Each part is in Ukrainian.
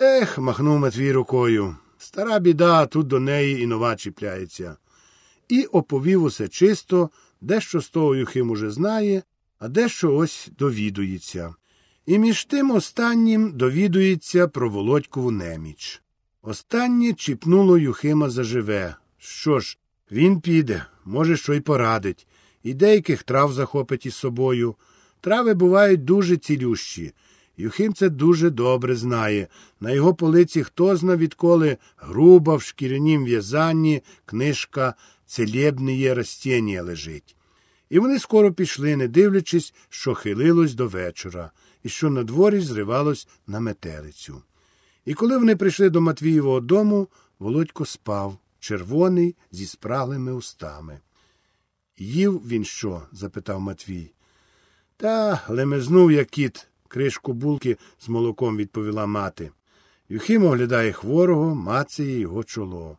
Ех, махнув Матвій рукою. Стара біда, тут до неї і нова чіпляється. І оповів усе чисто, дещо з того Юхим уже знає, а дещо ось довідується. І між тим останнім довідується про Володькову неміч. Останнє чіпнуло Юхима заживе. Що ж, він піде, може, що й порадить, і деяких трав захопить із собою. Трави бувають дуже цілющі. Юхим це дуже добре знає. На його полиці хто зна відколи груба в шкірянім в'язанні книжка «Целебніє растіння» лежить. І вони скоро пішли, не дивлячись, що хилилось до вечора, і що на дворі зривалось на метелицю. І коли вони прийшли до Матвієвого дому, Володько спав, червоний, зі спраглими устами. Їв він що? запитав Матвій. Та лемезнув, як кіт, кришку булки з молоком відповіла мати. Юхим оглядає хворого, мацає його чоло.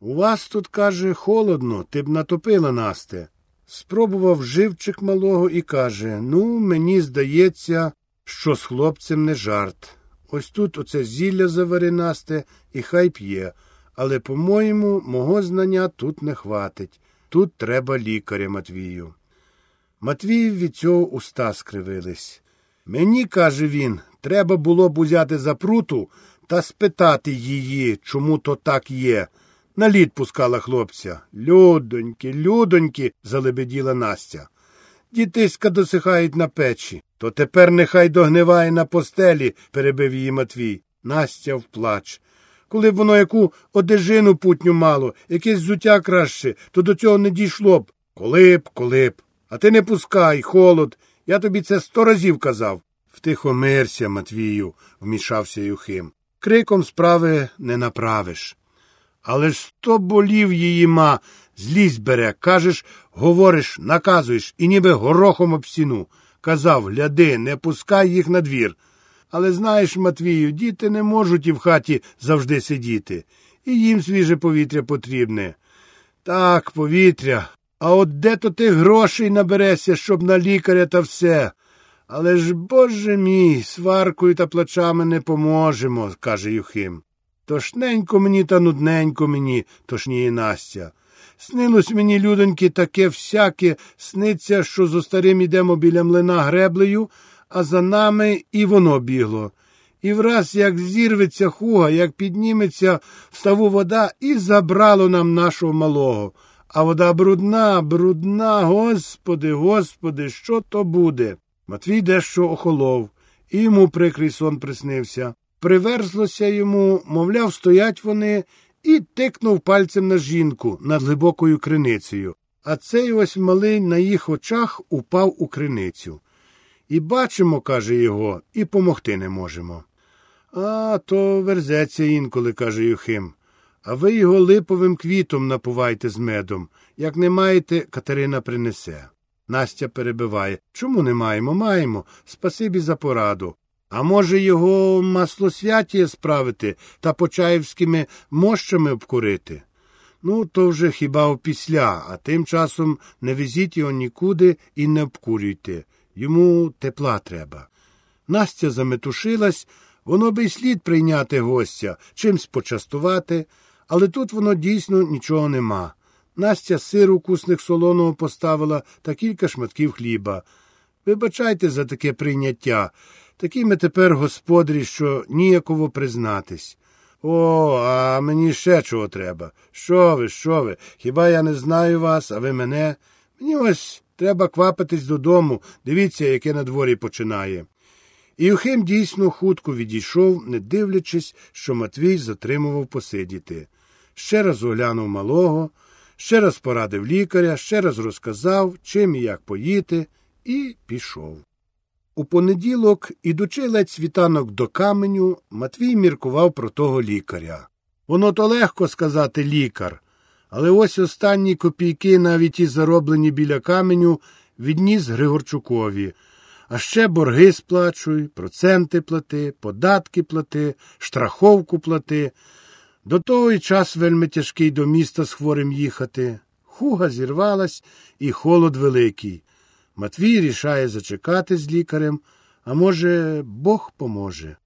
У вас тут, каже, холодно, ти б натопила Насте. Спробував живчик малого і каже Ну, мені здається, що з хлопцем не жарт. Ось тут оце зілля завари Насте, і хай п'є. Але, по-моєму, мого знання тут не хватить. Тут треба лікаря Матвію. Матвіїв від цього уста скривились. Мені, каже він, треба було б узяти за пруту та спитати її, чому то так є. На лід пускала хлопця. Людоньки, людоньки, залебеділа Настя. Дітиська досихають на печі. То тепер нехай догниває на постелі, перебив її Матвій. Настя вплач. Коли б воно яку одежину путню мало, якесь зуття краще, то до цього не дійшло б. Коли б, коли б. А ти не пускай, холод. Я тобі це сто разів казав. Втихомирся, Матвію, вмішався Юхим. Криком справи не направиш. Але ж сто болів її ма, злість бере, кажеш, говориш, наказуєш і ніби горохом об стіну. Казав, гляди, не пускай їх на двір. Але знаєш, Матвію, діти не можуть і в хаті завжди сидіти, і їм свіже повітря потрібне. Так, повітря. А от де то ти грошей наберешся, щоб на лікаря та все. Але ж, боже мій, сваркою та плачами не поможемо, каже Юхим. Тошненько мені та нудненько мені, тошніє Настя. Снилось мені, людоньки, таке всяке, сниться, що зо старим ідемо біля млина греблею, а за нами і воно бігло. І враз як зірветься хуга, як підніметься в ставу вода, і забрало нам нашого малого. А вода брудна, брудна, господи, господи, що то буде? Матвій дещо охолов, і йому прикрий сон приснився. Приверзлося йому, мовляв, стоять вони, і тикнув пальцем на жінку над глибокою криницею. А цей ось малий на їх очах упав у криницю. І бачимо, каже його, і помогти не можемо. А то верзеться інколи, каже Юхим. А ви його липовим квітом напувайте з медом. Як не маєте, Катерина принесе. Настя перебиває. Чому не маємо? Маємо. Спасибі за пораду. А може, його маслосвятіє справити та почаївськими мощами обкурити? Ну, то вже хіба опісля, а тим часом не везіть його нікуди і не обкурюйте. Йому тепла треба. Настя заметушилась, воно би й слід прийняти гостя, чимсь почастувати, але тут воно дійсно нічого нема. Настя сиру кусник солоного поставила та кілька шматків хліба. Вибачайте за таке прийняття. Такі ми тепер господарі, що ніяково признатись. О, а мені ще чого треба. Що ви, що ви? Хіба я не знаю вас, а ви мене? Мені ось треба квапитись додому. Дивіться, яке на дворі починає. І дійсно хутко відійшов, не дивлячись, що Матвій затримував посидіти. Ще раз оглянув малого, ще раз порадив лікаря, ще раз розказав, чим і як поїти, і пішов. У понеділок, ідучи ледь світанок до каменю, Матвій міркував про того лікаря. Воно то легко сказати лікар, але ось останні копійки, навіть і зароблені біля каменю, відніс Григорчукові. А ще борги сплачуй, проценти плати, податки плати, штраховку плати. До того й час вельми тяжкий до міста з хворим їхати. Хуга зірвалась і холод великий. Матвій рішає зачекати з лікарем, а може, Бог поможе.